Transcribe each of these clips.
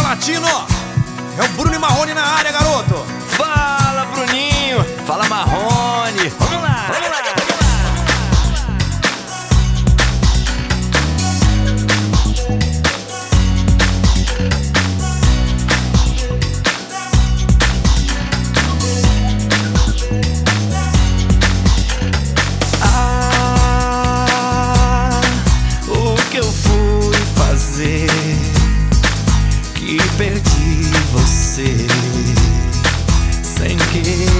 Latino! É o Bruno Marrone na área, garoto! Fala, Bruninho! Fala, Marrone! thinking.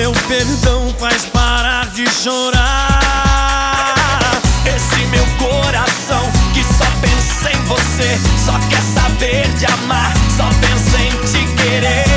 Seu perdão faz parar de chorar. Esse meu coração que só pensa em você, só quer saber de amar, só pensa em te querer.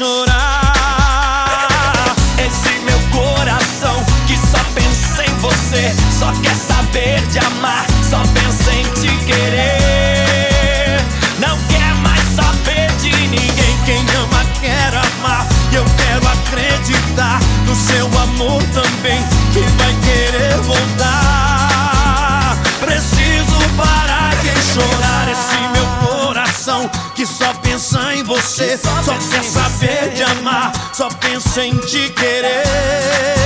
Chorar. Esse meu coração que só pensa em você, só quer saber de amar, só pensa em te querer. Não quer mais saber de ninguém. Quem ama quer amar. E eu quero acreditar no seu amor também, que vai querer voltar. Preciso parar de chorar. Esse meu coração que só pensa você, só quer saber de amar, só pensa em te querer.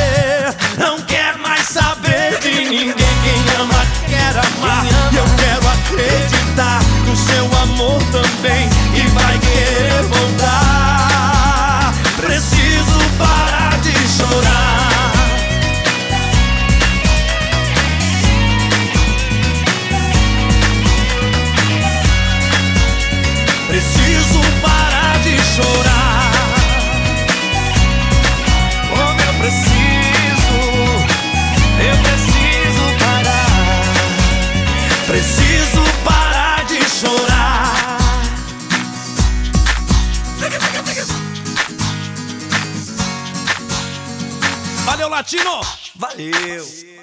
Valeu, latino! Valeu!